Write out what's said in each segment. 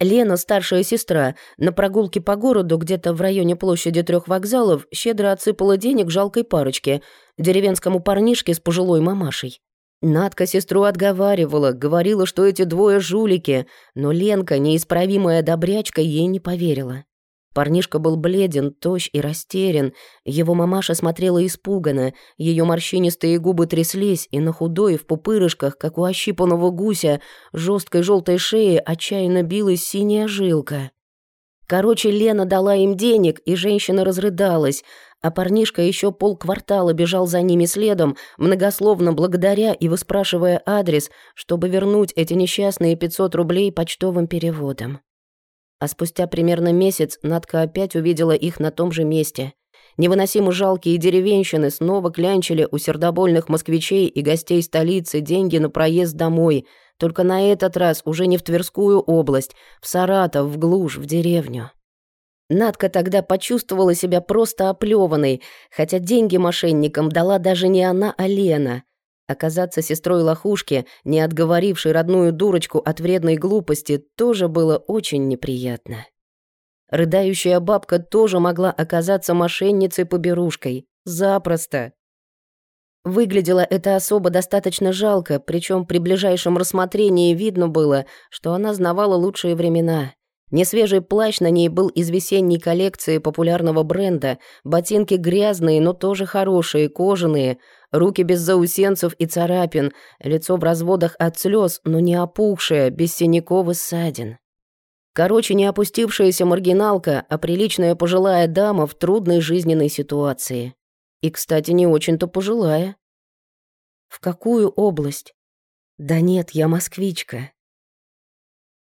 Лена, старшая сестра, на прогулке по городу, где-то в районе площади трех вокзалов, щедро отсыпала денег жалкой парочке, деревенскому парнишке с пожилой мамашей. Надка сестру отговаривала, говорила, что эти двое жулики, но Ленка, неисправимая добрячка, ей не поверила. Парнишка был бледен, тощ и растерян. Его мамаша смотрела испуганно, ее морщинистые губы тряслись, и на худой, в пупырышках, как у ощипанного гуся, жесткой желтой шеи отчаянно билась синяя жилка. Короче, Лена дала им денег, и женщина разрыдалась, а парнишка еще полквартала бежал за ними следом, многословно благодаря и выспрашивая адрес, чтобы вернуть эти несчастные 500 рублей почтовым переводом. А спустя примерно месяц Надка опять увидела их на том же месте. Невыносимо жалкие деревенщины снова клянчили у сердобольных москвичей и гостей столицы деньги на проезд домой, только на этот раз уже не в Тверскую область, в Саратов, в глушь, в деревню. Надка тогда почувствовала себя просто оплеванной, хотя деньги мошенникам дала даже не она, а Лена — Оказаться сестрой лохушки, не отговорившей родную дурочку от вредной глупости, тоже было очень неприятно. Рыдающая бабка тоже могла оказаться мошенницей-поберушкой. Запросто. Выглядело это особо достаточно жалко, причем при ближайшем рассмотрении видно было, что она знавала лучшие времена. Несвежий плащ на ней был из весенней коллекции популярного бренда, ботинки грязные, но тоже хорошие, кожаные, руки без заусенцев и царапин, лицо в разводах от слез, но не опухшее, без синяков и ссадин. Короче, не опустившаяся маргиналка, а приличная пожилая дама в трудной жизненной ситуации. И, кстати, не очень-то пожилая. В какую область? Да нет, я москвичка.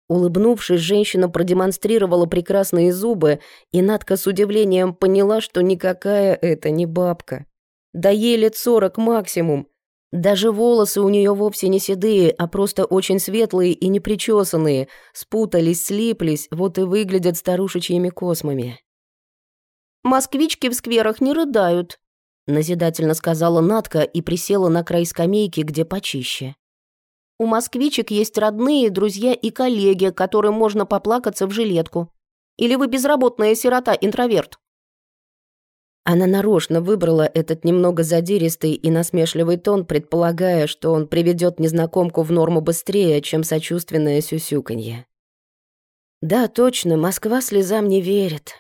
Улыбнувшись, женщина продемонстрировала прекрасные зубы, и Надка с удивлением поняла, что никакая это не бабка. Да ей лет сорок максимум. Даже волосы у нее вовсе не седые, а просто очень светлые и непричесанные, спутались, слиплись, вот и выглядят старушечьими космами. «Москвички в скверах не рыдают», — назидательно сказала Надка и присела на край скамейки, где почище. У москвичек есть родные, друзья и коллеги, которым можно поплакаться в жилетку. Или вы безработная сирота-интроверт?» Она нарочно выбрала этот немного задиристый и насмешливый тон, предполагая, что он приведет незнакомку в норму быстрее, чем сочувственное сюсюканье. «Да, точно, Москва слезам не верит».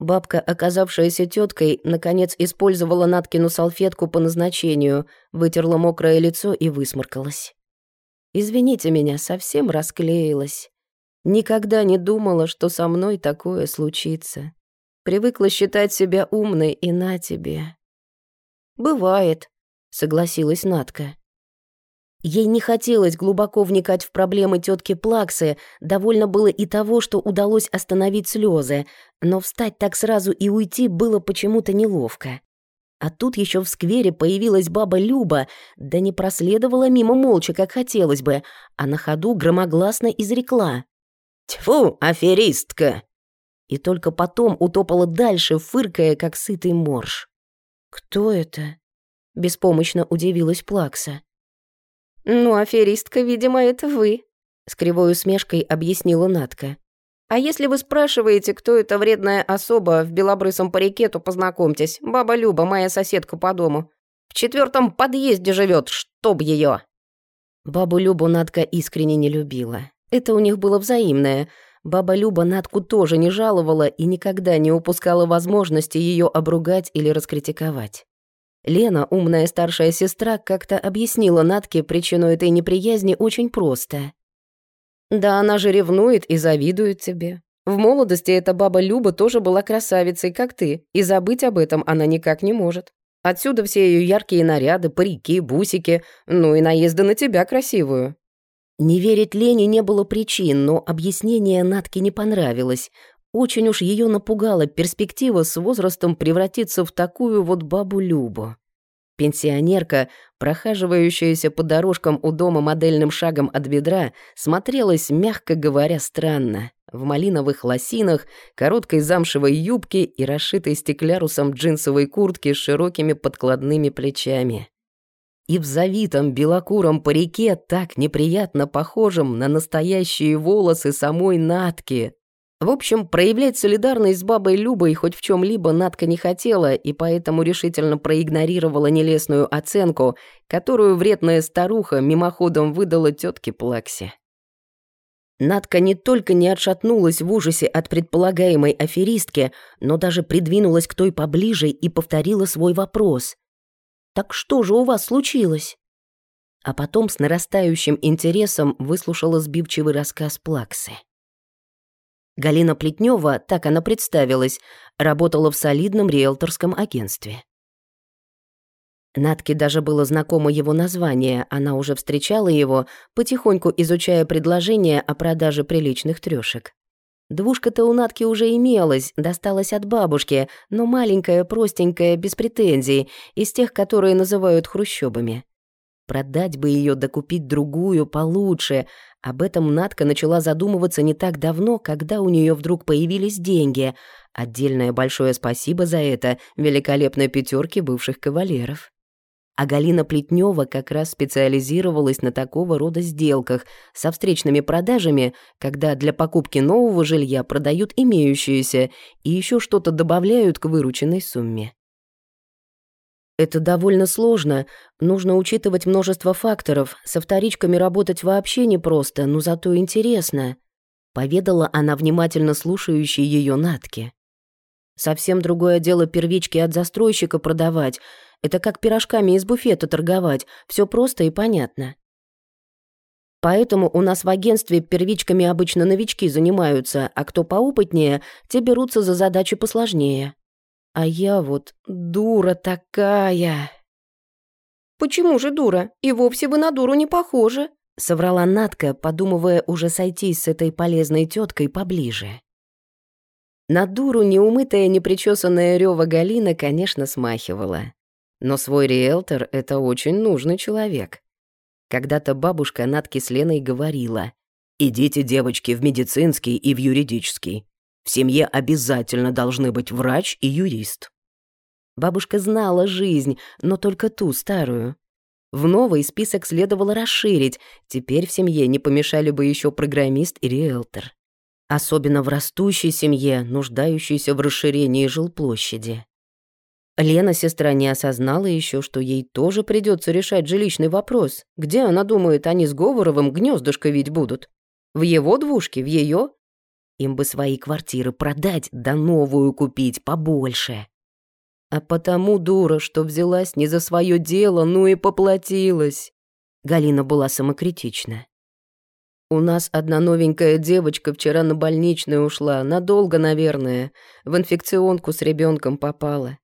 Бабка, оказавшаяся теткой, наконец использовала Наткину салфетку по назначению, вытерла мокрое лицо и высморкалась. Извините меня, совсем расклеилась. Никогда не думала, что со мной такое случится. Привыкла считать себя умной, и на тебе. «Бывает», — согласилась Натка. Ей не хотелось глубоко вникать в проблемы тетки Плаксы, довольно было и того, что удалось остановить слезы, но встать так сразу и уйти было почему-то неловко. А тут еще в сквере появилась баба Люба, да не проследовала мимо молча, как хотелось бы, а на ходу громогласно изрекла. «Тьфу, аферистка!» И только потом утопала дальше, фыркая, как сытый морж. «Кто это?» — беспомощно удивилась Плакса. «Ну, аферистка, видимо, это вы», — с кривой усмешкой объяснила Натка. А если вы спрашиваете, кто эта вредная особа в белобрысом парике, то познакомьтесь. Баба Люба, моя соседка по дому. В четвертом подъезде живет, чтоб ее. Бабу Любу Надка искренне не любила. Это у них было взаимное. Баба Люба Надку тоже не жаловала и никогда не упускала возможности ее обругать или раскритиковать. Лена, умная старшая сестра, как-то объяснила Натке причину этой неприязни очень просто. Да она же ревнует и завидует тебе. В молодости эта баба Люба тоже была красавицей, как ты, и забыть об этом она никак не может. Отсюда все ее яркие наряды, парики, бусики, ну и наезды на тебя красивую». Не верить Лене не было причин, но объяснение Натке не понравилось. Очень уж ее напугала перспектива с возрастом превратиться в такую вот бабу Любу. Пенсионерка, прохаживающаяся по дорожкам у дома модельным шагом от бедра, смотрелась, мягко говоря, странно. В малиновых лосинах, короткой замшевой юбке и расшитой стеклярусом джинсовой куртке с широкими подкладными плечами. И в завитом белокуром парике, так неприятно похожем на настоящие волосы самой Натки. В общем, проявлять солидарность с бабой Любой хоть в чем либо Натка не хотела и поэтому решительно проигнорировала нелестную оценку, которую вредная старуха мимоходом выдала тетке Плаксе. Надка не только не отшатнулась в ужасе от предполагаемой аферистки, но даже придвинулась к той поближе и повторила свой вопрос. «Так что же у вас случилось?» А потом с нарастающим интересом выслушала сбивчивый рассказ Плаксы. Галина Плетнева, так она представилась, работала в солидном риэлторском агентстве. Натке даже было знакомо его название, она уже встречала его, потихоньку изучая предложения о продаже приличных трёшек. Двушка-то у Натки уже имелась, досталась от бабушки, но маленькая, простенькая, без претензий, из тех, которые называют хрущобами. Продать бы ее, докупить другую, получше. Об этом Натка начала задумываться не так давно, когда у нее вдруг появились деньги. Отдельное большое спасибо за это великолепной пятерке бывших кавалеров. А Галина Плетнева как раз специализировалась на такого рода сделках со встречными продажами, когда для покупки нового жилья продают имеющееся и еще что-то добавляют к вырученной сумме. Это довольно сложно, нужно учитывать множество факторов, со вторичками работать вообще непросто, но зато интересно, поведала она внимательно слушающей ее Натке. Совсем другое дело первички от застройщика продавать — это как пирожками из буфета торговать, все просто и понятно. Поэтому у нас в агентстве первичками обычно новички занимаются, а кто поопытнее, те берутся за задачи посложнее. А я вот дура такая. «Почему же дура? И вовсе вы на дуру не похожи», — соврала Натка, подумывая уже сойтись с этой полезной теткой поближе. На дуру неумытая, непричесанная Рёва Галина, конечно, смахивала. Но свой риэлтор — это очень нужный человек. Когда-то бабушка Натки с Леной говорила, «Идите, девочки, в медицинский и в юридический. В семье обязательно должны быть врач и юрист». Бабушка знала жизнь, но только ту старую. В новый список следовало расширить, теперь в семье не помешали бы еще программист и риэлтор. Особенно в растущей семье, нуждающейся в расширении жилплощади. Лена, сестра, не осознала еще, что ей тоже придется решать жилищный вопрос. Где, она думает, они с Говоровым гнездышко ведь будут? В его двушке, в ее? Им бы свои квартиры продать, да новую купить побольше. А потому дура, что взялась не за свое дело, ну и поплатилась. Галина была самокритична. У нас одна новенькая девочка вчера на больничную ушла, надолго, наверное, в инфекционку с ребенком попала.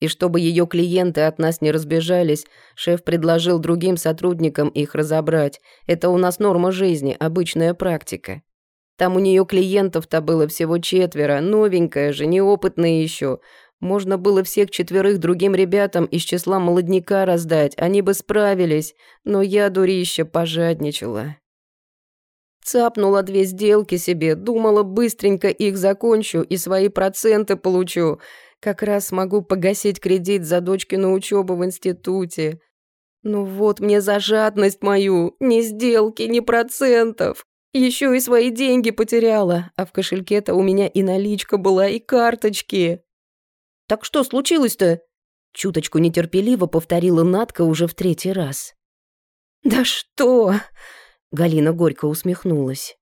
И чтобы ее клиенты от нас не разбежались, шеф предложил другим сотрудникам их разобрать. Это у нас норма жизни, обычная практика. Там у нее клиентов-то было всего четверо, новенькая же, неопытная еще. Можно было всех четверых другим ребятам из числа молодняка раздать, они бы справились, но я, дурище, пожадничала. Цапнула две сделки себе, думала, быстренько их закончу и свои проценты получу. Как раз смогу погасить кредит за дочкину учебу в институте. Ну вот мне за жадность мою, ни сделки, ни процентов. Еще и свои деньги потеряла, а в кошельке-то у меня и наличка была, и карточки. Так что случилось-то? Чуточку нетерпеливо повторила Натка уже в третий раз. «Да что?» — Галина горько усмехнулась.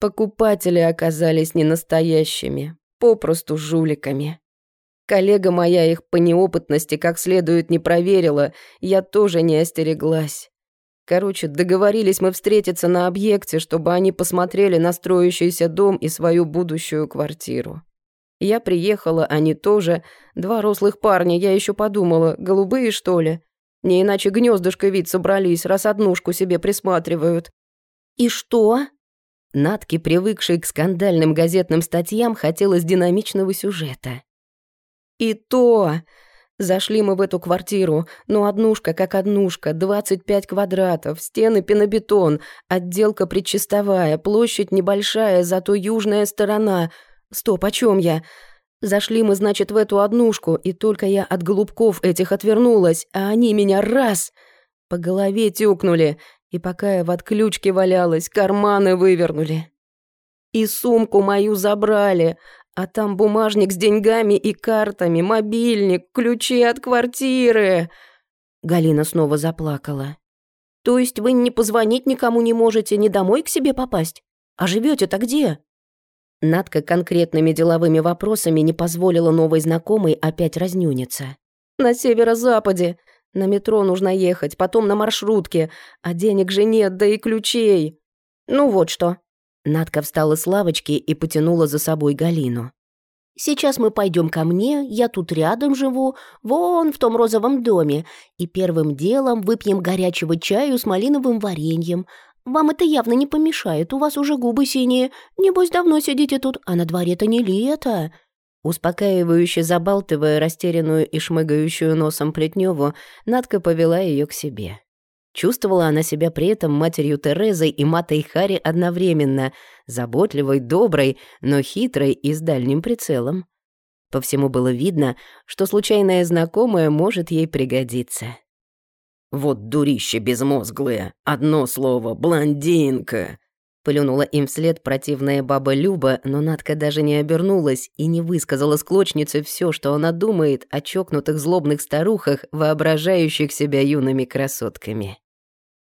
Покупатели оказались не настоящими, попросту жуликами. Коллега моя их по неопытности как следует не проверила, я тоже не остереглась. Короче, договорились мы встретиться на объекте, чтобы они посмотрели на строящийся дом и свою будущую квартиру. Я приехала, они тоже. Два рослых парня, я еще подумала, голубые, что ли? Не иначе гнездышко вид собрались, раз однушку себе присматривают. «И что?» Натке, привыкшей к скандальным газетным статьям, хотелось динамичного сюжета. И то... Зашли мы в эту квартиру, ну однушка как однушка, 25 квадратов, стены пенобетон, отделка предчистовая, площадь небольшая, зато южная сторона. Стоп, о чем я? Зашли мы, значит, в эту однушку, и только я от голубков этих отвернулась, а они меня раз... По голове тюкнули, и пока я в отключке валялась, карманы вывернули. И сумку мою забрали, а там бумажник с деньгами и картами, мобильник, ключи от квартиры. Галина снова заплакала. То есть вы не позвонить никому не можете, не домой к себе попасть? А живете-то где? Надка конкретными деловыми вопросами не позволила новой знакомой опять разнюниться. «На северо-западе. На метро нужно ехать, потом на маршрутке. А денег же нет, да и ключей. Ну вот что». Надка встала с лавочки и потянула за собой Галину. «Сейчас мы пойдем ко мне, я тут рядом живу, вон в том розовом доме, и первым делом выпьем горячего чаю с малиновым вареньем, вам это явно не помешает, у вас уже губы синие. Небось, давно сидите тут, а на дворе-то не лето». Успокаивающе забалтывая растерянную и шмыгающую носом Плетневу, Надка повела ее к себе. Чувствовала она себя при этом матерью Терезой и матой Хари одновременно, заботливой, доброй, но хитрой и с дальним прицелом. По всему было видно, что случайная знакомая может ей пригодиться. «Вот дурище безмозглое! Одно слово — блондинка!» Плюнула им вслед противная баба Люба, но Надка даже не обернулась и не высказала склочнице все, что она думает о чокнутых злобных старухах, воображающих себя юными красотками.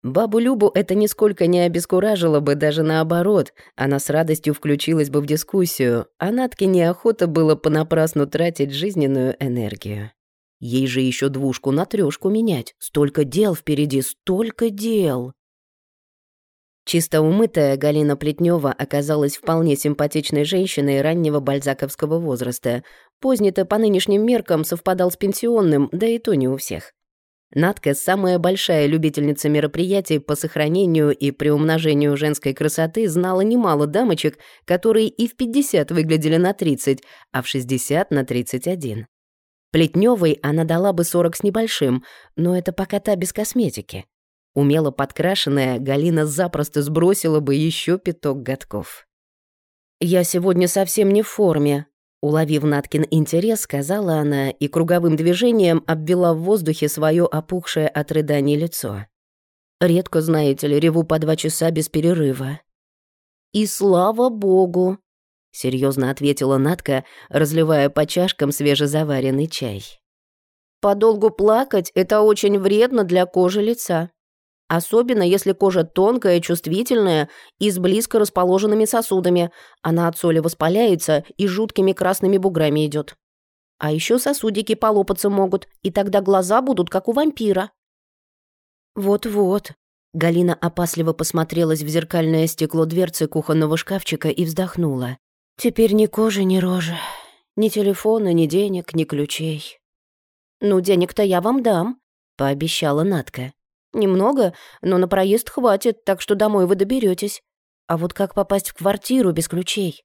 Бабу Любу это нисколько не обескуражило бы, даже наоборот. Она с радостью включилась бы в дискуссию, а Натке неохота было понапрасну тратить жизненную энергию. Ей же еще двушку на трешку менять. Столько дел впереди, столько дел. Чисто умытая Галина Плетнева оказалась вполне симпатичной женщиной раннего бальзаковского возраста. Поздний-то по нынешним меркам совпадал с пенсионным, да и то не у всех. Надка, самая большая любительница мероприятий по сохранению и приумножению женской красоты, знала немало дамочек, которые и в 50 выглядели на 30, а в 60 на 31. Плетневой она дала бы 40 с небольшим, но это пока та без косметики. Умело подкрашенная, Галина запросто сбросила бы еще пяток годков. «Я сегодня совсем не в форме», — уловив Наткин интерес, сказала она и круговым движением обвела в воздухе свое опухшее от рыданий лицо. «Редко, знаете ли, реву по два часа без перерыва». «И слава богу!» — серьезно ответила Натка, разливая по чашкам свежезаваренный чай. «Подолгу плакать — это очень вредно для кожи лица. Особенно, если кожа тонкая, чувствительная и с близко расположенными сосудами. Она от соли воспаляется и жуткими красными буграми идет. А еще сосудики полопаться могут, и тогда глаза будут как у вампира». «Вот-вот», Галина опасливо посмотрелась в зеркальное стекло дверцы кухонного шкафчика и вздохнула. Теперь ни кожи, ни рожи, ни телефона, ни денег, ни ключей. «Ну, денег-то я вам дам», — пообещала Натка. «Немного, но на проезд хватит, так что домой вы доберетесь. А вот как попасть в квартиру без ключей?»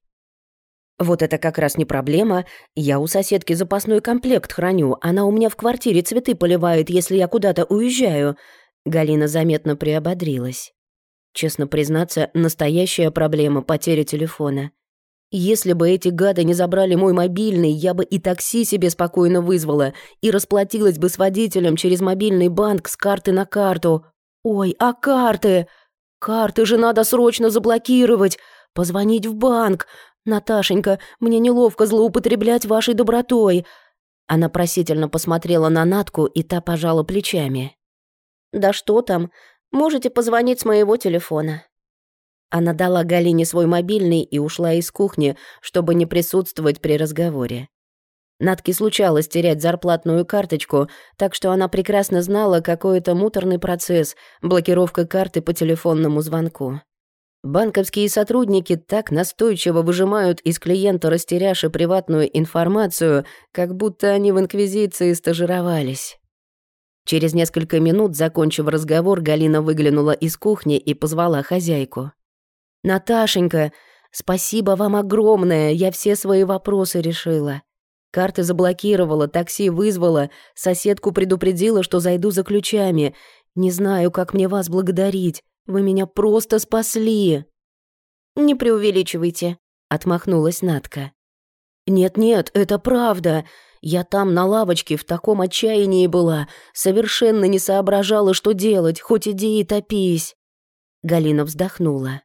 «Вот это как раз не проблема. Я у соседки запасной комплект храню. Она у меня в квартире цветы поливает, если я куда-то уезжаю». Галина заметно приободрилась. Честно признаться, настоящая проблема — потеря телефона. Если бы эти гады не забрали мой мобильный, я бы и такси себе спокойно вызвала и расплатилась бы с водителем через мобильный банк с карты на карту. Ой, а карты? Карты же надо срочно заблокировать. Позвонить в банк. Наташенька, мне неловко злоупотреблять вашей добротой. Она просительно посмотрела на Натку, и та пожала плечами. «Да что там? Можете позвонить с моего телефона. Она дала Галине свой мобильный и ушла из кухни, чтобы не присутствовать при разговоре. Натке случалось терять зарплатную карточку, так что она прекрасно знала, какой это муторный процесс — блокировка карты по телефонному звонку. Банковские сотрудники так настойчиво выжимают из клиента растеряши приватную информацию, как будто они в Инквизиции стажировались. Через несколько минут, закончив разговор, Галина выглянула из кухни и позвала хозяйку. «Наташенька, спасибо вам огромное, я все свои вопросы решила. Карты заблокировала, такси вызвала, соседку предупредила, что зайду за ключами. Не знаю, как мне вас благодарить, вы меня просто спасли». «Не преувеличивайте», — отмахнулась Натка. «Нет-нет, это правда. Я там на лавочке в таком отчаянии была, совершенно не соображала, что делать, хоть иди и топись. Галина вздохнула.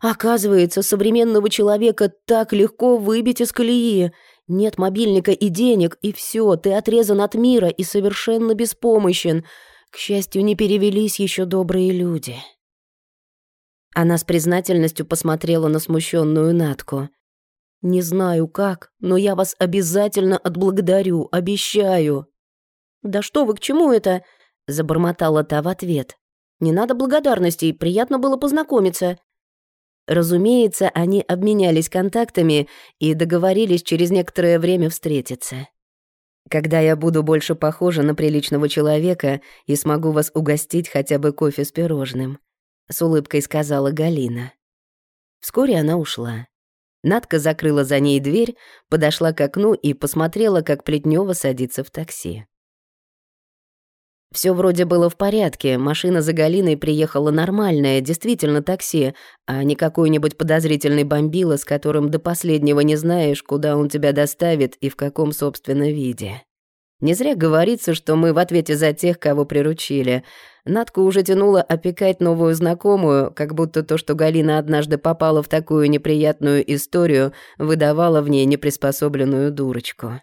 Оказывается, современного человека так легко выбить из колеи. Нет мобильника и денег, и все, ты отрезан от мира и совершенно беспомощен. К счастью, не перевелись еще добрые люди. Она с признательностью посмотрела на смущенную Натку. «Не знаю как, но я вас обязательно отблагодарю, обещаю». «Да что вы, к чему это?» — забормотала та в ответ. «Не надо благодарностей, приятно было познакомиться». Разумеется, они обменялись контактами и договорились через некоторое время встретиться. «Когда я буду больше похожа на приличного человека и смогу вас угостить хотя бы кофе с пирожным», — с улыбкой сказала Галина. Вскоре она ушла. Надка закрыла за ней дверь, подошла к окну и посмотрела, как Плетнева садится в такси. Все вроде было в порядке, машина за Галиной приехала нормальная, действительно такси, а не какой-нибудь подозрительный бомбила, с которым до последнего не знаешь, куда он тебя доставит и в каком, собственно, виде. Не зря говорится, что мы в ответе за тех, кого приручили. Надку уже тянула опекать новую знакомую, как будто то, что Галина однажды попала в такую неприятную историю, выдавало в ней неприспособленную дурочку.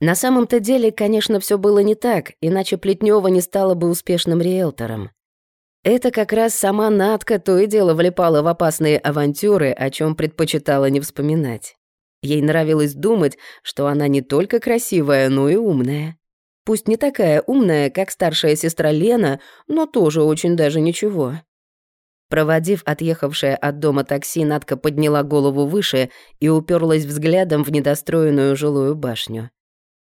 На самом-то деле, конечно, все было не так, иначе Плетнева не стала бы успешным риэлтором. Это как раз сама Надка то и дело влипала в опасные авантюры, о чем предпочитала не вспоминать. Ей нравилось думать, что она не только красивая, но и умная. Пусть не такая умная, как старшая сестра Лена, но тоже очень даже ничего. Проводив отъехавшее от дома такси, Надка подняла голову выше и уперлась взглядом в недостроенную жилую башню.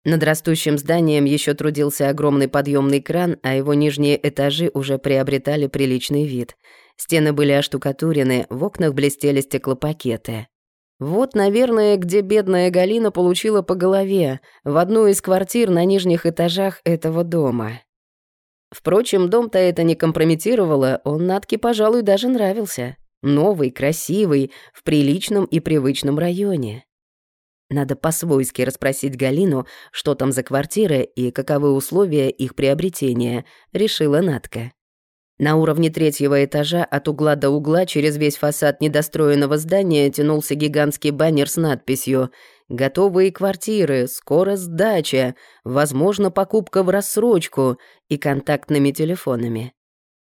Над растущим зданием еще трудился огромный подъемный кран, а его нижние этажи уже приобретали приличный вид. Стены были оштукатурены, в окнах блестели стеклопакеты. Вот, наверное, где бедная Галина получила по голове, в одну из квартир на нижних этажах этого дома. Впрочем, дом-то это не компрометировало, он Натке, пожалуй, даже нравился. Новый, красивый, в приличном и привычном районе. Надо по-свойски расспросить Галину, что там за квартиры и каковы условия их приобретения, решила Натка. На уровне третьего этажа от угла до угла через весь фасад недостроенного здания тянулся гигантский баннер с надписью «Готовые квартиры, скоро сдача, возможно, покупка в рассрочку» и контактными телефонами.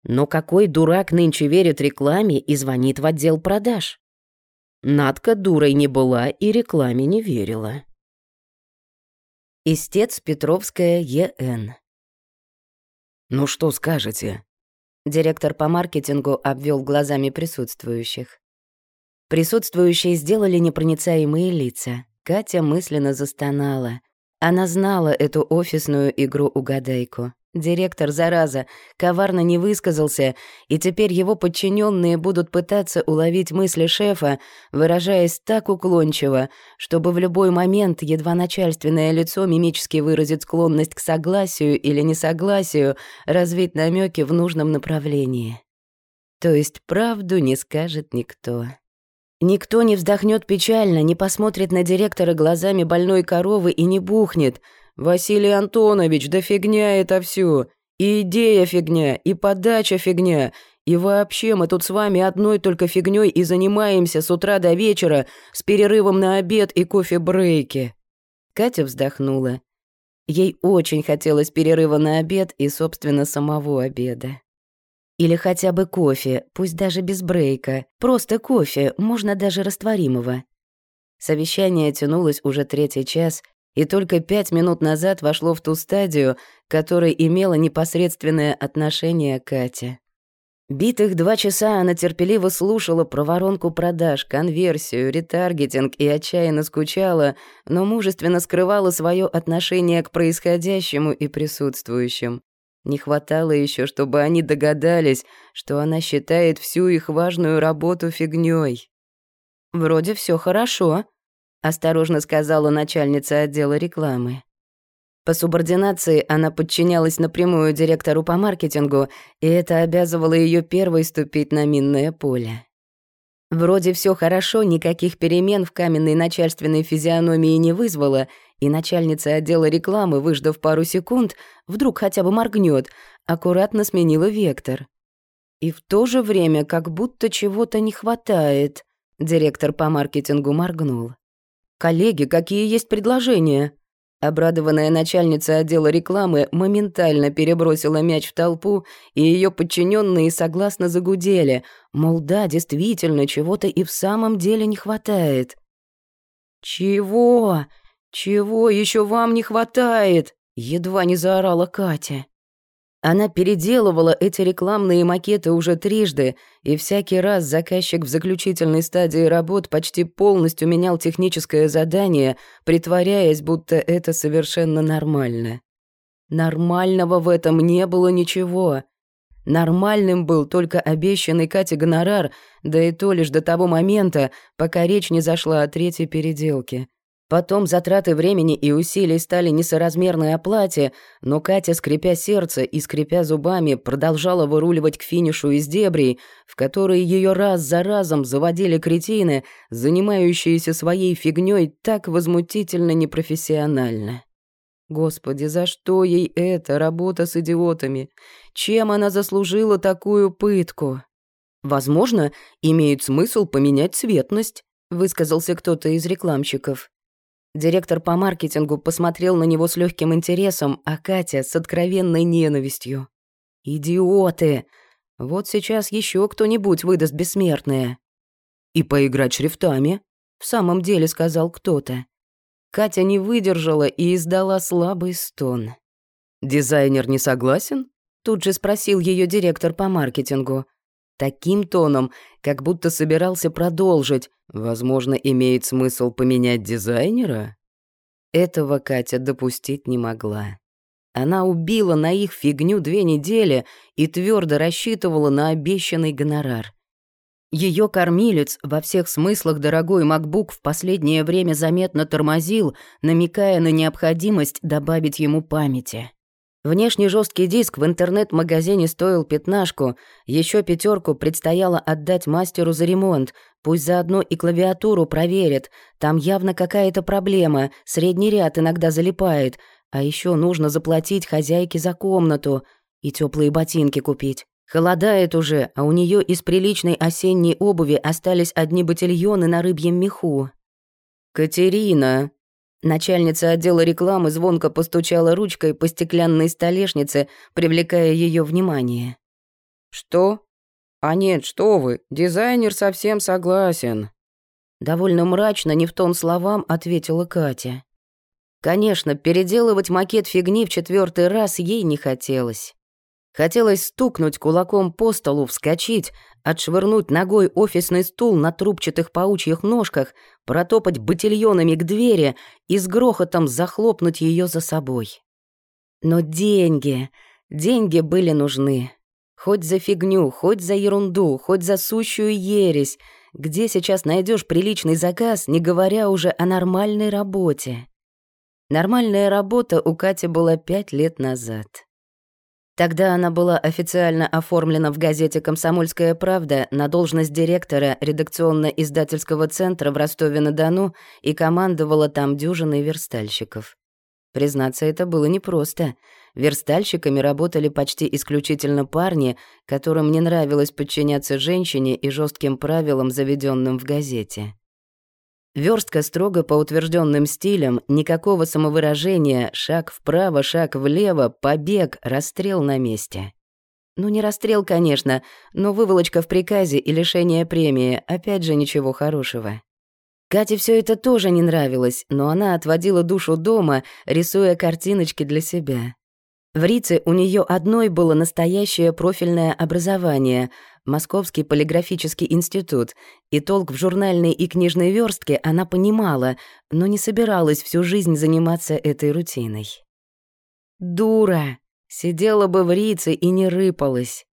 Но какой дурак нынче верит рекламе и звонит в отдел продаж? Надка дурой не была и рекламе не верила. Истец Петровская ЕН. «Ну что скажете?» Директор по маркетингу обвел глазами присутствующих. Присутствующие сделали непроницаемые лица. Катя мысленно застонала. Она знала эту офисную игру-угадайку. Директор, зараза, коварно не высказался, и теперь его подчиненные будут пытаться уловить мысли шефа, выражаясь так уклончиво, чтобы в любой момент едва начальственное лицо мимически выразит склонность к согласию или несогласию, развить намеки в нужном направлении. То есть правду не скажет никто. Никто не вздохнет печально, не посмотрит на директора глазами больной коровы и не бухнет — «Василий Антонович, да фигня это все. И идея фигня, и подача фигня. И вообще мы тут с вами одной только фигней и занимаемся с утра до вечера с перерывом на обед и кофе-брейки». Катя вздохнула. Ей очень хотелось перерыва на обед и, собственно, самого обеда. Или хотя бы кофе, пусть даже без брейка. Просто кофе, можно даже растворимого. Совещание тянулось уже третий час, и только пять минут назад вошло в ту стадию, которой имела непосредственное отношение Катя. Битых два часа она терпеливо слушала про воронку продаж, конверсию, ретаргетинг и отчаянно скучала, но мужественно скрывала свое отношение к происходящему и присутствующим. Не хватало еще, чтобы они догадались, что она считает всю их важную работу фигней. «Вроде все хорошо», осторожно сказала начальница отдела рекламы. По субординации она подчинялась напрямую директору по маркетингу, и это обязывало ее первой ступить на минное поле. Вроде все хорошо, никаких перемен в каменной начальственной физиономии не вызвало, и начальница отдела рекламы, выждав пару секунд, вдруг хотя бы моргнет, аккуратно сменила вектор. И в то же время как будто чего-то не хватает. Директор по маркетингу моргнул. «Коллеги, какие есть предложения?» Обрадованная начальница отдела рекламы моментально перебросила мяч в толпу, и ее подчиненные согласно загудели, мол, да, действительно, чего-то и в самом деле не хватает. «Чего? Чего еще вам не хватает?» — едва не заорала Катя. Она переделывала эти рекламные макеты уже трижды, и всякий раз заказчик в заключительной стадии работ почти полностью менял техническое задание, притворяясь, будто это совершенно нормально. Нормального в этом не было ничего. Нормальным был только обещанный Кате гонорар, да и то лишь до того момента, пока речь не зашла о третьей переделке. Потом затраты времени и усилий стали несоразмерной оплате, но Катя, скрипя сердце и скрипя зубами, продолжала выруливать к финишу из дебрей, в которые ее раз за разом заводили кретины, занимающиеся своей фигней так возмутительно непрофессионально. Господи, за что ей эта работа с идиотами? Чем она заслужила такую пытку? Возможно, имеет смысл поменять цветность, высказался кто-то из рекламщиков. Директор по маркетингу посмотрел на него с легким интересом, а Катя с откровенной ненавистью. «Идиоты! Вот сейчас еще кто-нибудь выдаст бессмертное». «И поиграть шрифтами?» — в самом деле сказал кто-то. Катя не выдержала и издала слабый стон. «Дизайнер не согласен?» — тут же спросил ее директор по маркетингу. Таким тоном, как будто собирался продолжить, Возможно, имеет смысл поменять дизайнера? Этого Катя допустить не могла. Она убила на их фигню две недели и твердо рассчитывала на обещанный гонорар. Ее кормилец, во всех смыслах дорогой MacBook, в последнее время заметно тормозил, намекая на необходимость добавить ему памяти. Внешний жесткий диск в интернет-магазине стоил пятнашку, еще пятерку предстояло отдать мастеру за ремонт, пусть заодно и клавиатуру проверит, там явно какая-то проблема, средний ряд иногда залипает, а еще нужно заплатить хозяйке за комнату и теплые ботинки купить. Холодает уже, а у нее из приличной осенней обуви остались одни ботильоны на рыбьем меху. «Катерина!» Начальница отдела рекламы звонко постучала ручкой по стеклянной столешнице, привлекая ее внимание. «Что? А нет, что вы, дизайнер совсем согласен». Довольно мрачно, не в тон словам, ответила Катя. Конечно, переделывать макет фигни в четвертый раз ей не хотелось. Хотелось стукнуть кулаком по столу, вскочить, отшвырнуть ногой офисный стул на трубчатых паучьих ножках, протопать ботильонами к двери и с грохотом захлопнуть ее за собой. Но деньги, деньги были нужны. Хоть за фигню, хоть за ерунду, хоть за сущую ересь. Где сейчас найдешь приличный заказ, не говоря уже о нормальной работе? Нормальная работа у Кати была пять лет назад. Тогда она была официально оформлена в газете «Комсомольская правда» на должность директора редакционно-издательского центра в Ростове-на-Дону и командовала там дюжиной верстальщиков. Признаться, это было непросто. Верстальщиками работали почти исключительно парни, которым не нравилось подчиняться женщине и жестким правилам, заведенным в газете. Верстка строго по утвержденным стилям, никакого самовыражения, шаг вправо, шаг влево, побег, расстрел на месте. Ну, не расстрел, конечно, но выволочка в приказе и лишение премии, опять же, ничего хорошего. Кате все это тоже не нравилось, но она отводила душу дома, рисуя картиночки для себя. В Рице у нее одной было настоящее профильное образование — Московский полиграфический институт, и толк в журнальной и книжной верстке она понимала, но не собиралась всю жизнь заниматься этой рутиной. Дура! Сидела бы в Рице и не рыпалась.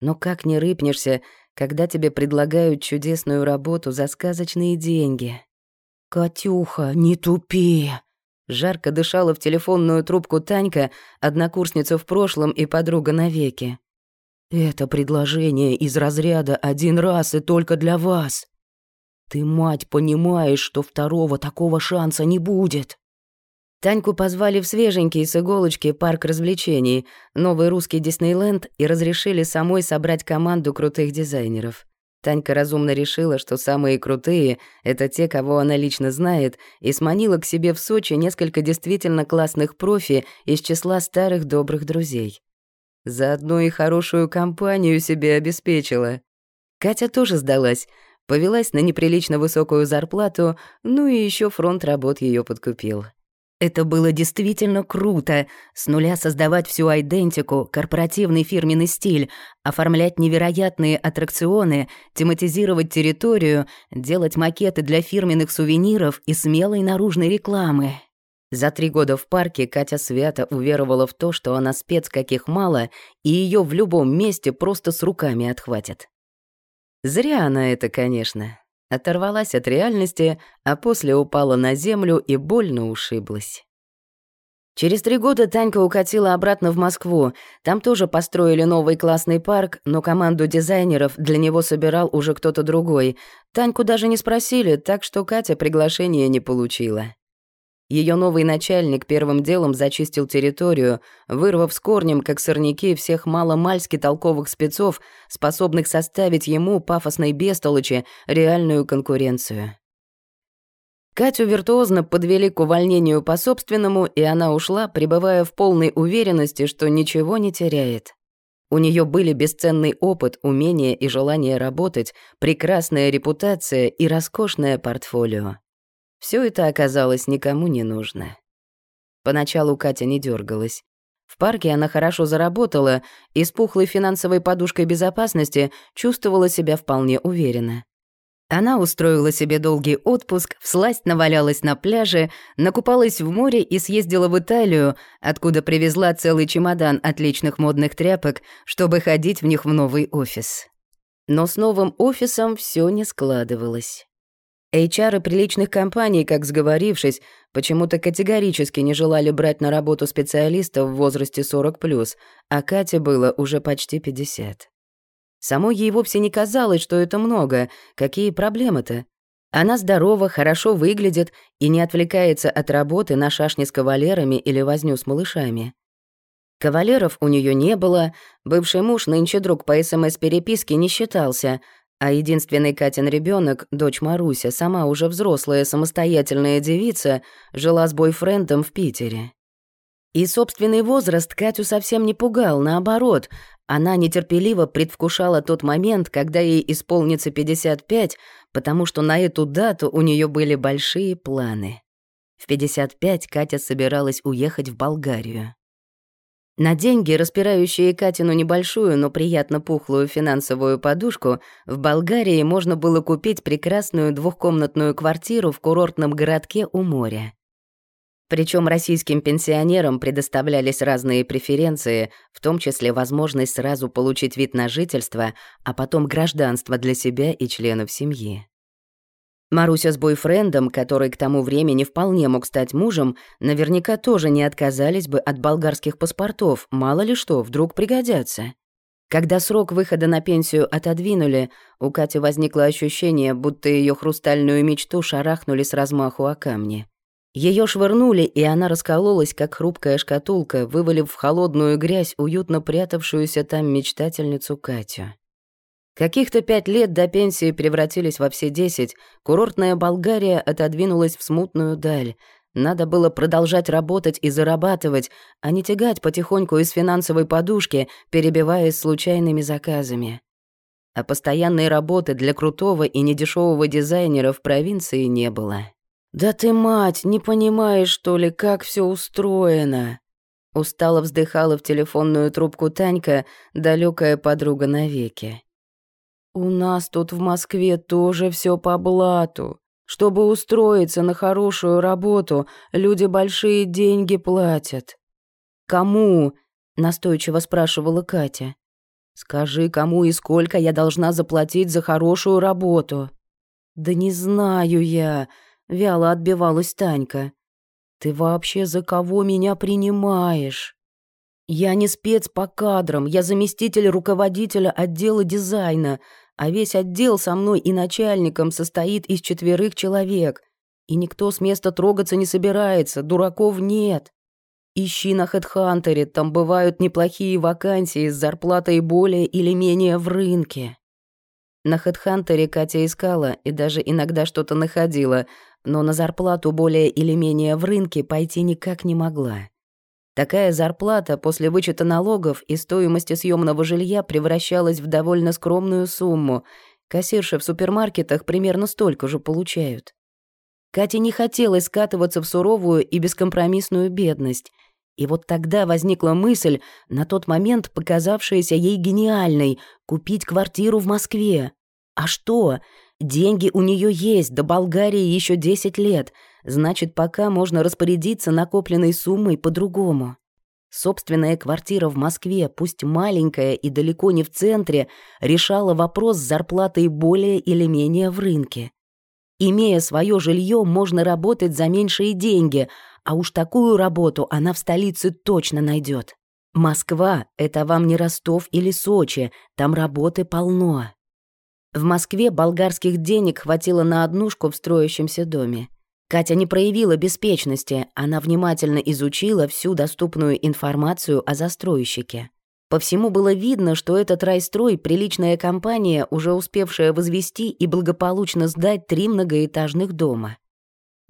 Но как не рыпнешься, когда тебе предлагают чудесную работу за сказочные деньги? «Катюха, не тупи!» Жарко дышала в телефонную трубку Танька, однокурсница в прошлом и подруга навеки. Это предложение из разряда «один раз и только для вас». Ты, мать, понимаешь, что второго такого шанса не будет. Таньку позвали в свеженький с иголочки парк развлечений, новый русский Диснейленд, и разрешили самой собрать команду крутых дизайнеров. Танька разумно решила, что самые крутые — это те, кого она лично знает, и сманила к себе в Сочи несколько действительно классных профи из числа старых добрых друзей. Заодно и хорошую компанию себе обеспечила. Катя тоже сдалась, повелась на неприлично высокую зарплату, ну и еще фронт работ ее подкупил. Это было действительно круто. С нуля создавать всю айдентику, корпоративный фирменный стиль, оформлять невероятные аттракционы, тематизировать территорию, делать макеты для фирменных сувениров и смелой наружной рекламы. За три года в парке Катя свято уверовала в то, что она спец каких мало, и ее в любом месте просто с руками отхватят. Зря она это, конечно оторвалась от реальности, а после упала на землю и больно ушиблась. Через три года Танька укатила обратно в Москву. Там тоже построили новый классный парк, но команду дизайнеров для него собирал уже кто-то другой. Таньку даже не спросили, так что Катя приглашение не получила. Ее новый начальник первым делом зачистил территорию, вырвав с корнем, как сорняки, всех мало-мальски толковых спецов, способных составить ему, пафосной бестолочи, реальную конкуренцию. Катю виртуозно подвели к увольнению по собственному, и она ушла, пребывая в полной уверенности, что ничего не теряет. У нее были бесценный опыт, умение и желание работать, прекрасная репутация и роскошное портфолио. Все это оказалось никому не нужно. Поначалу Катя не дергалась. В парке она хорошо заработала и с пухлой финансовой подушкой безопасности чувствовала себя вполне уверенно. Она устроила себе долгий отпуск, всласть навалялась на пляже, накупалась в море и съездила в Италию, откуда привезла целый чемодан отличных модных тряпок, чтобы ходить в них в новый офис. Но с новым офисом все не складывалось. HR приличных компаний, как сговорившись, почему-то категорически не желали брать на работу специалистов в возрасте 40+, а Кате было уже почти 50. Самой ей вовсе не казалось, что это много. Какие проблемы-то? Она здорова, хорошо выглядит и не отвлекается от работы на шашни с кавалерами или возню с малышами. Кавалеров у нее не было, бывший муж, нынче друг по СМС-переписке, не считался — а единственный Катин ребенок, дочь Маруся, сама уже взрослая самостоятельная девица, жила с бойфрендом в Питере. И собственный возраст Катю совсем не пугал, наоборот, она нетерпеливо предвкушала тот момент, когда ей исполнится 55, потому что на эту дату у нее были большие планы. В 55 Катя собиралась уехать в Болгарию. На деньги, распирающие Катину небольшую, но приятно пухлую финансовую подушку, в Болгарии можно было купить прекрасную двухкомнатную квартиру в курортном городке у моря. Причем российским пенсионерам предоставлялись разные преференции, в том числе возможность сразу получить вид на жительство, а потом гражданство для себя и членов семьи. Маруся с бойфрендом, который к тому времени вполне мог стать мужем, наверняка тоже не отказались бы от болгарских паспортов, мало ли что, вдруг пригодятся. Когда срок выхода на пенсию отодвинули, у Кати возникло ощущение, будто ее хрустальную мечту шарахнули с размаху о камни. Ее швырнули, и она раскололась, как хрупкая шкатулка, вывалив в холодную грязь уютно прятавшуюся там мечтательницу Катю. Каких-то пять лет до пенсии превратились во все десять, курортная Болгария отодвинулась в смутную даль. Надо было продолжать работать и зарабатывать, а не тягать потихоньку из финансовой подушки, перебиваясь случайными заказами. А постоянной работы для крутого и недешевого дизайнера в провинции не было. «Да ты, мать, не понимаешь, что ли, как все устроено?» Устало вздыхала в телефонную трубку Танька, далекая подруга навеки. «У нас тут в Москве тоже все по блату. Чтобы устроиться на хорошую работу, люди большие деньги платят». «Кому?» — настойчиво спрашивала Катя. «Скажи, кому и сколько я должна заплатить за хорошую работу?» «Да не знаю я», — вяло отбивалась Танька. «Ты вообще за кого меня принимаешь?» «Я не спец по кадрам, я заместитель руководителя отдела дизайна», а весь отдел со мной и начальником состоит из четверых человек. И никто с места трогаться не собирается, дураков нет. Ищи на HeadHunter, там бывают неплохие вакансии с зарплатой более или менее в рынке. На HeadHunter Катя искала и даже иногда что-то находила, но на зарплату более или менее в рынке пойти никак не могла. Такая зарплата после вычета налогов и стоимости съемного жилья превращалась в довольно скромную сумму. Кассирши в супермаркетах примерно столько же получают. Кате не хотелось скатываться в суровую и бескомпромиссную бедность. И вот тогда возникла мысль, на тот момент показавшаяся ей гениальной, купить квартиру в Москве. А что? Деньги у нее есть, до Болгарии еще 10 лет. Значит, пока можно распорядиться накопленной суммой по-другому. Собственная квартира в Москве, пусть маленькая и далеко не в центре, решала вопрос с зарплатой более или менее в рынке. Имея свое жилье, можно работать за меньшие деньги, а уж такую работу она в столице точно найдет. Москва — это вам не Ростов или Сочи, там работы полно. В Москве болгарских денег хватило на однушку в строящемся доме. Катя не проявила беспечности, она внимательно изучила всю доступную информацию о застройщике. По всему было видно, что этот райстрой — приличная компания, уже успевшая возвести и благополучно сдать три многоэтажных дома.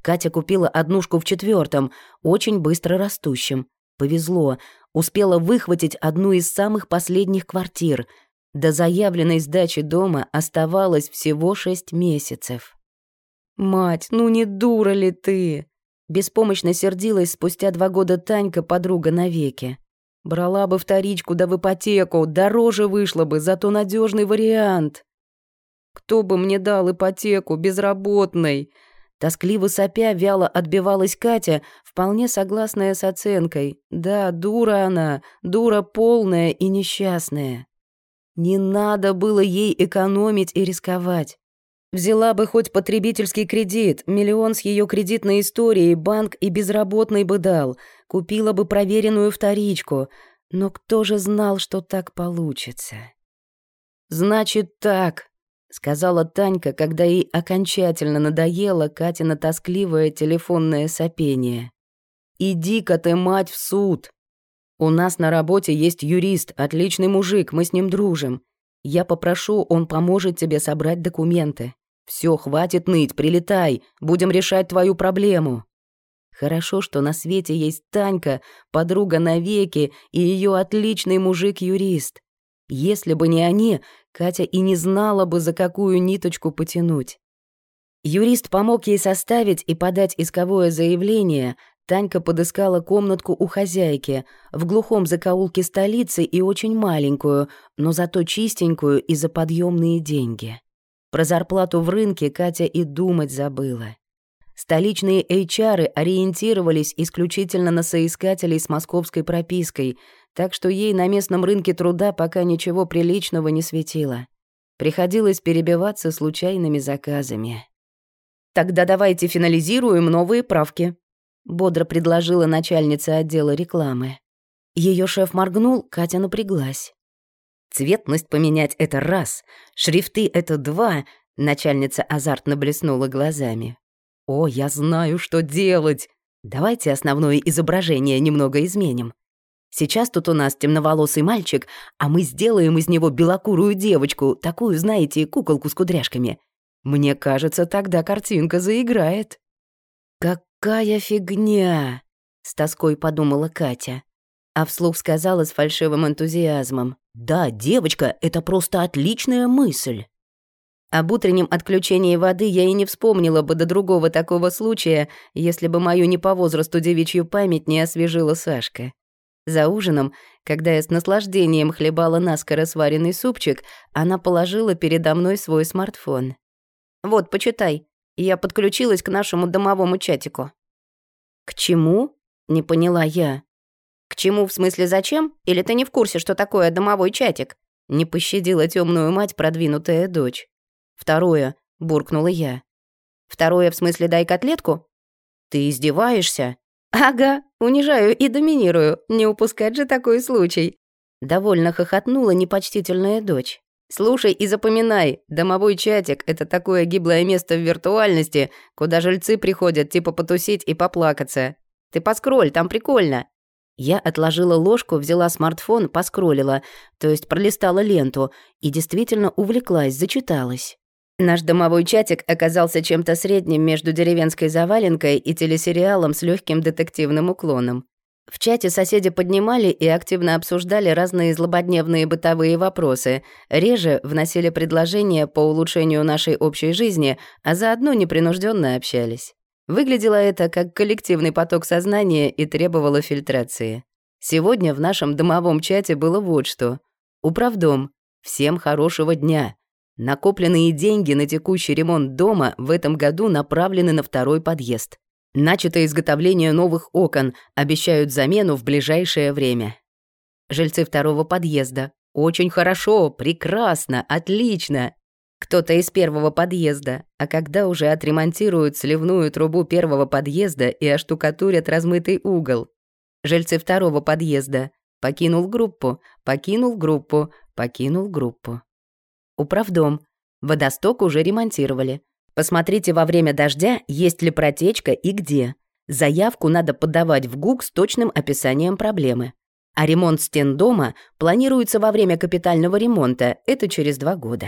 Катя купила однушку в четвертом, очень быстро растущем. Повезло, успела выхватить одну из самых последних квартир. До заявленной сдачи дома оставалось всего шесть месяцев. «Мать, ну не дура ли ты?» Беспомощно сердилась спустя два года Танька, подруга навеки. Брала бы вторичку да в ипотеку, дороже вышло бы, зато надежный вариант. Кто бы мне дал ипотеку, безработной? Тоскливо сопя, вяло отбивалась Катя, вполне согласная с оценкой. Да, дура она, дура полная и несчастная. Не надо было ей экономить и рисковать. Взяла бы хоть потребительский кредит, миллион с ее кредитной историей, банк и безработный бы дал, купила бы проверенную вторичку. Но кто же знал, что так получится? «Значит так», — сказала Танька, когда ей окончательно надоело Катина тоскливое телефонное сопение. «Иди-ка ты, мать, в суд. У нас на работе есть юрист, отличный мужик, мы с ним дружим. Я попрошу, он поможет тебе собрать документы. Все, хватит ныть, прилетай, будем решать твою проблему. Хорошо, что на свете есть Танька, подруга навеки, и ее отличный мужик-юрист. Если бы не они, Катя и не знала бы, за какую ниточку потянуть. Юрист помог ей составить и подать исковое заявление. Танька подыскала комнатку у хозяйки, в глухом закоулке столицы и очень маленькую, но зато чистенькую и за подъемные деньги. Про зарплату в рынке Катя и думать забыла. Столичные HR ориентировались исключительно на соискателей с московской пропиской, так что ей на местном рынке труда пока ничего приличного не светило. Приходилось перебиваться случайными заказами. «Тогда давайте финализируем новые правки», — бодро предложила начальница отдела рекламы. Ее шеф моргнул, Катя напряглась. Цветность поменять — это раз, шрифты — это два, начальница азартно блеснула глазами. О, я знаю, что делать. Давайте основное изображение немного изменим. Сейчас тут у нас темноволосый мальчик, а мы сделаем из него белокурую девочку, такую, знаете, куколку с кудряшками. Мне кажется, тогда картинка заиграет. Какая фигня, с тоской подумала Катя. А вслух сказала с фальшивым энтузиазмом. «Да, девочка, это просто отличная мысль». Об утреннем отключении воды я и не вспомнила бы до другого такого случая, если бы мою не по возрасту девичью память не освежила Сашка. За ужином, когда я с наслаждением хлебала наскоро сваренный супчик, она положила передо мной свой смартфон. «Вот, почитай. Я подключилась к нашему домовому чатику». «К чему?» — не поняла я. «К чему, в смысле зачем? Или ты не в курсе, что такое домовой чатик?» Не пощадила темную мать продвинутая дочь. «Второе», — буркнула я. «Второе, в смысле дай котлетку?» «Ты издеваешься?» «Ага, унижаю и доминирую, не упускать же такой случай». Довольно хохотнула непочтительная дочь. Слушай и запоминай, домовой чатик — это такое гиблое место в виртуальности, куда жильцы приходят типа потусить и поплакаться. Ты поскроль, там прикольно». Я отложила ложку, взяла смартфон, поскролила, то есть пролистала ленту, и действительно увлеклась, зачиталась. Наш домовой чатик оказался чем-то средним между деревенской заваленкой и телесериалом с легким детективным уклоном. В чате соседи поднимали и активно обсуждали разные злободневные бытовые вопросы, реже вносили предложения по улучшению нашей общей жизни, а заодно непринужденно общались. Выглядело это как коллективный поток сознания и требовало фильтрации. Сегодня в нашем домовом чате было вот что. Управдом. Всем хорошего дня. Накопленные деньги на текущий ремонт дома в этом году направлены на второй подъезд. Начато изготовление новых окон, обещают замену в ближайшее время. Жильцы второго подъезда. Очень хорошо, прекрасно, отлично. Кто-то из первого подъезда. А когда уже отремонтируют сливную трубу первого подъезда и оштукатурят размытый угол? Жильцы второго подъезда. Покинул группу, покинул группу, покинул группу. Управдом. Водосток уже ремонтировали. Посмотрите во время дождя, есть ли протечка и где. Заявку надо подавать в ГУК с точным описанием проблемы. А ремонт стен дома планируется во время капитального ремонта, это через два года.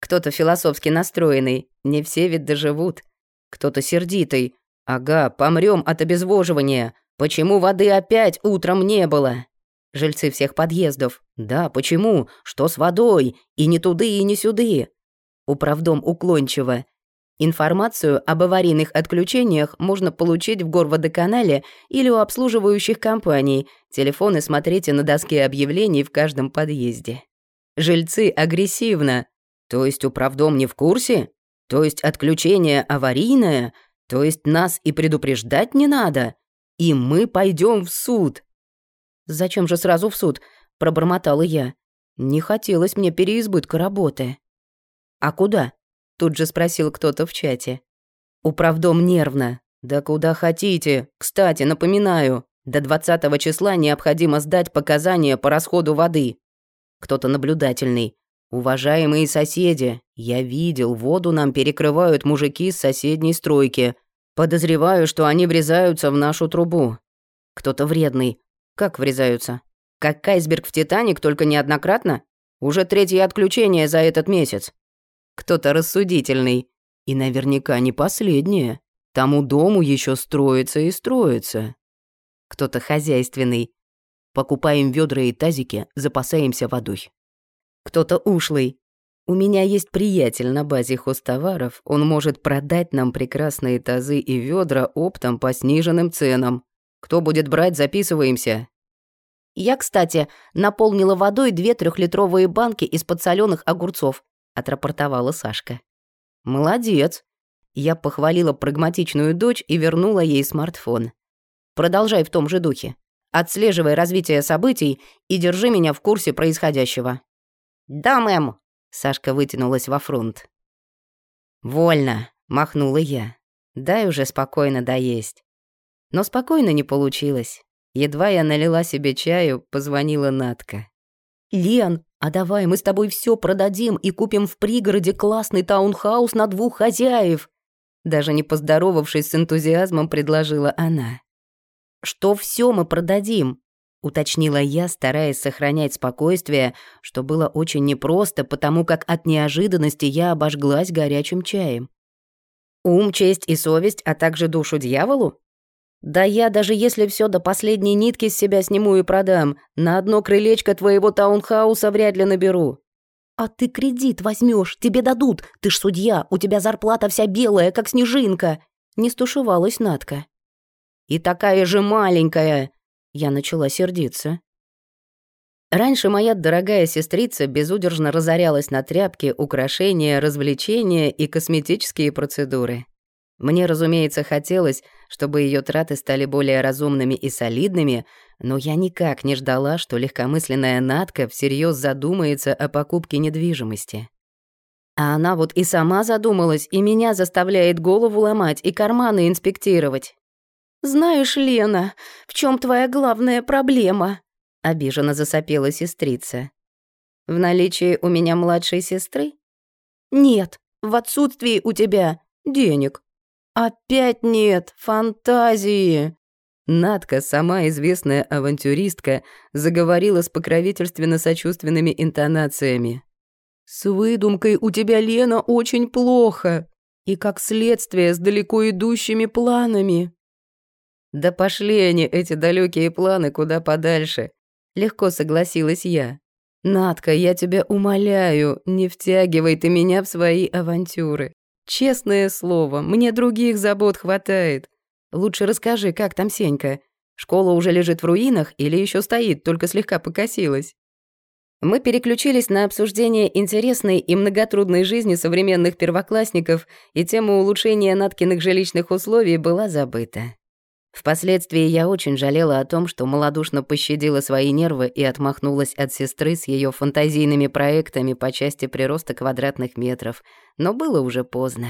Кто-то философски настроенный, не все ведь доживут. Кто-то сердитый, ага, помрем от обезвоживания. Почему воды опять утром не было? Жильцы всех подъездов. Да, почему? Что с водой? И не туды, и не сюды. Управдом уклончиво. Информацию об аварийных отключениях можно получить в горводоканале или у обслуживающих компаний. Телефоны смотрите на доске объявлений в каждом подъезде. Жильцы агрессивно. То есть управдом не в курсе? То есть отключение аварийное? То есть нас и предупреждать не надо? И мы пойдем в суд. Зачем же сразу в суд? Пробормотала я. Не хотелось мне переизбытка работы. А куда? Тут же спросил кто-то в чате. Управдом нервно. Да куда хотите. Кстати, напоминаю, до 20 числа необходимо сдать показания по расходу воды. Кто-то наблюдательный. Уважаемые соседи, я видел, воду нам перекрывают мужики с соседней стройки. Подозреваю, что они врезаются в нашу трубу. Кто-то вредный. Как врезаются? Как айсберг в Титаник, только неоднократно? Уже третье отключение за этот месяц кто-то рассудительный. И наверняка не последнее. Тому дому еще строится и строится. Кто-то хозяйственный. Покупаем ведра и тазики, запасаемся водой. Кто-то ушлый. У меня есть приятель на базе хостоваров, он может продать нам прекрасные тазы и ведра оптом по сниженным ценам. Кто будет брать, записываемся. Я, кстати, наполнила водой две трехлитровые банки из подсоленных огурцов. — отрапортовала Сашка. «Молодец!» Я похвалила прагматичную дочь и вернула ей смартфон. «Продолжай в том же духе. Отслеживай развитие событий и держи меня в курсе происходящего». «Да, мэм!» — Сашка вытянулась во фронт. «Вольно!» — махнула я. «Дай уже спокойно доесть». Но спокойно не получилось. Едва я налила себе чаю, позвонила Натка. «Лен, а давай мы с тобой все продадим и купим в пригороде классный таунхаус на двух хозяев!» Даже не поздоровавшись с энтузиазмом, предложила она. «Что все мы продадим?» — уточнила я, стараясь сохранять спокойствие, что было очень непросто, потому как от неожиданности я обожглась горячим чаем. «Ум, честь и совесть, а также душу дьяволу?» Да я даже если все до последней нитки с себя сниму и продам, на одно крылечко твоего таунхауса вряд ли наберу. А ты кредит возьмешь, тебе дадут. Ты ж судья, у тебя зарплата вся белая, как снежинка. Не стушевалась Натка. И такая же маленькая. Я начала сердиться. Раньше моя дорогая сестрица безудержно разорялась на тряпки, украшения, развлечения и косметические процедуры. Мне, разумеется, хотелось, чтобы ее траты стали более разумными и солидными, но я никак не ждала, что легкомысленная Натка всерьез задумается о покупке недвижимости. А она вот и сама задумалась, и меня заставляет голову ломать и карманы инспектировать. «Знаешь, Лена, в чем твоя главная проблема?» — обиженно засопела сестрица. В наличии у меня младшей сестры? Нет, в отсутствии у тебя денег. Опять нет, фантазии. Надка, сама известная авантюристка, заговорила с покровительственно-сочувственными интонациями. «С выдумкой у тебя, Лена, очень плохо. И, как следствие, с далеко идущими планами». «Да пошли они, эти далекие планы, куда подальше», — легко согласилась я. «Надка, я тебя умоляю, не втягивай ты меня в свои авантюры. Честное слово, мне других забот хватает. Лучше расскажи, как там Сенька? Школа уже лежит в руинах или еще стоит, только слегка покосилась?» Мы переключились на обсуждение интересной и многотрудной жизни современных первоклассников, и тема улучшения Наткиных жилищных условий была забыта. Впоследствии я очень жалела о том, что малодушно пощадила свои нервы и отмахнулась от сестры с ее фантазийными проектами по части прироста квадратных метров, но было уже поздно.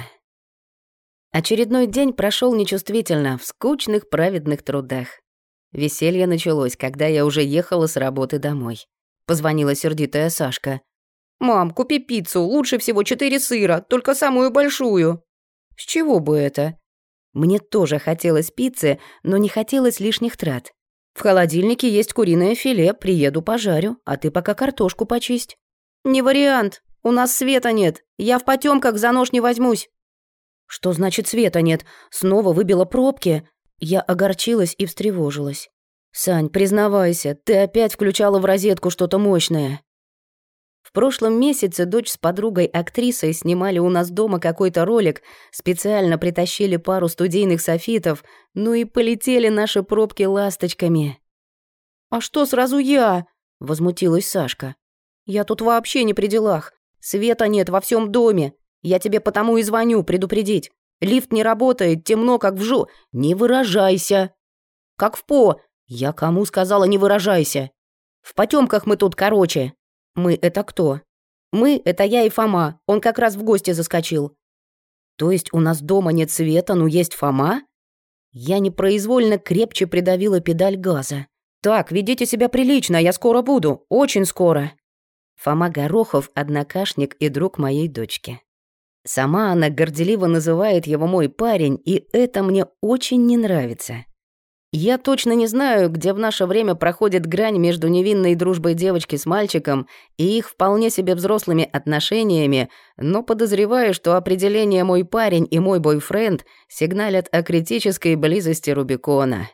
Очередной день прошел нечувствительно, в скучных праведных трудах. Веселье началось, когда я уже ехала с работы домой. Позвонила сердитая Сашка. «Мам, купи пиццу, лучше всего четыре сыра, только самую большую». «С чего бы это?» Мне тоже хотелось пиццы, но не хотелось лишних трат. В холодильнике есть куриное филе, приеду пожарю, а ты пока картошку почисть. Не вариант, у нас света нет, я в потемках за нож не возьмусь. Что значит света нет? Снова выбила пробки. Я огорчилась и встревожилась. Сань, признавайся, ты опять включала в розетку что-то мощное. В прошлом месяце дочь с подругой-актрисой снимали у нас дома какой-то ролик, специально притащили пару студийных софитов, ну и полетели наши пробки ласточками. «А что сразу я?» — возмутилась Сашка. «Я тут вообще не при делах. Света нет во всем доме. Я тебе потому и звоню, предупредить. Лифт не работает, темно, как в жу... Не выражайся!» «Как в по...» «Я кому сказала, не выражайся?» «В потемках мы тут короче», «Мы — это кто?» «Мы — это я и Фома, он как раз в гости заскочил». «То есть у нас дома нет света, но есть Фома?» Я непроизвольно крепче придавила педаль газа. «Так, ведите себя прилично, я скоро буду, очень скоро». Фома Горохов — однокашник и друг моей дочки. Сама она горделиво называет его мой парень, и это мне очень не нравится. Я точно не знаю, где в наше время проходит грань между невинной дружбой девочки с мальчиком и их вполне себе взрослыми отношениями, но подозреваю, что определение «мой парень» и «мой бойфренд» сигналят о критической близости Рубикона.